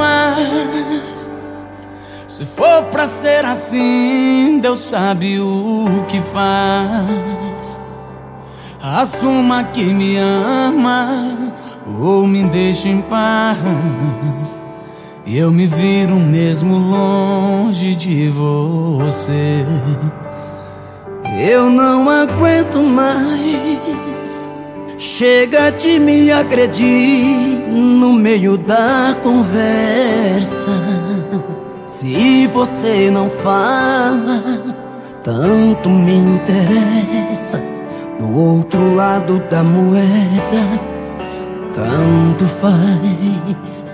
mais. Se for pra ser assim, Deus sabe o que faz. Assuma que me ama ou me deixe em paz. E eu me viro mesmo longe de você. Eu não aguento mais. Chega de me agredir no meio da conversa. Se você não fala, tanto me interessa. Do outro lado da moeda, tanto faz.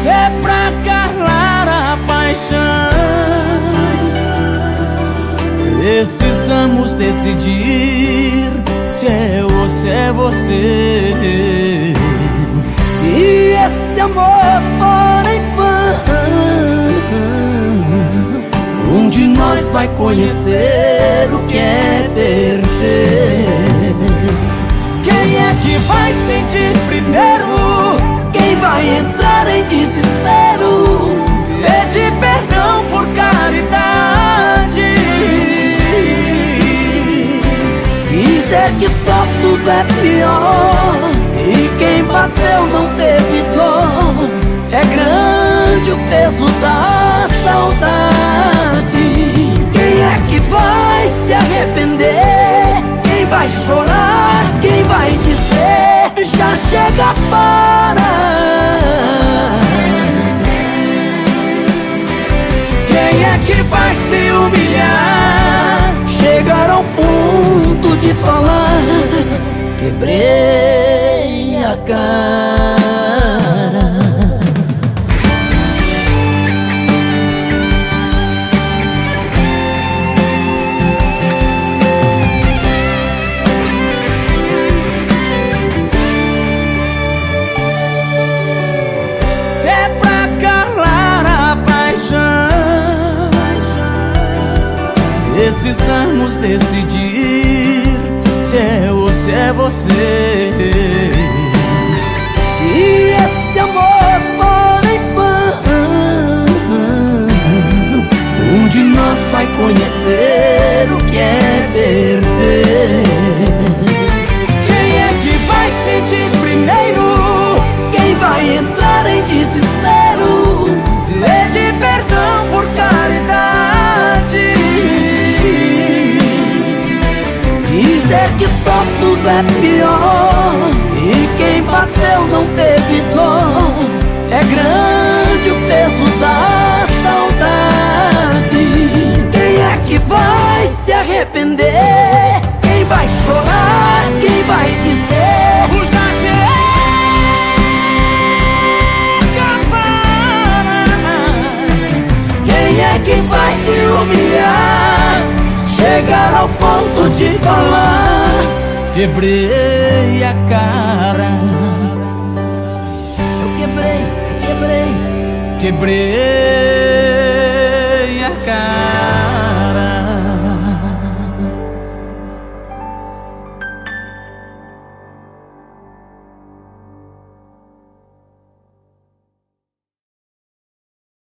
Se é pra calar a paixão, precisamos decidir se é ou se é você. Amor for em vão, um de nós vai conhecer o que é perder. Quem é que vai sentir primeiro? Quem vai entrar em desespero? Pedir perdão por caridade. Dizer que só tudo é pior. Quem bateu não teve dor. É grande o peso da saudade. Quem é que vai se arrepender? Quem vai chorar? Quem vai dizer? Já chega para. Quem é que vai se humilhar? Chegar ao ponto de falar Quebrei cara Se é pra calar a paixão, precisamos decidir se é ou se é você. Só tudo é pior E quem bateu não teve dor É grande o peso da saudade Quem é que vai se arrepender? Quem vai chorar? Quem vai dizer? O. Quem é que vai se humilhar? Chegar ao ponto de falar Quebrei a cara, Eu quebrei, eu quebrei quebrei a cara.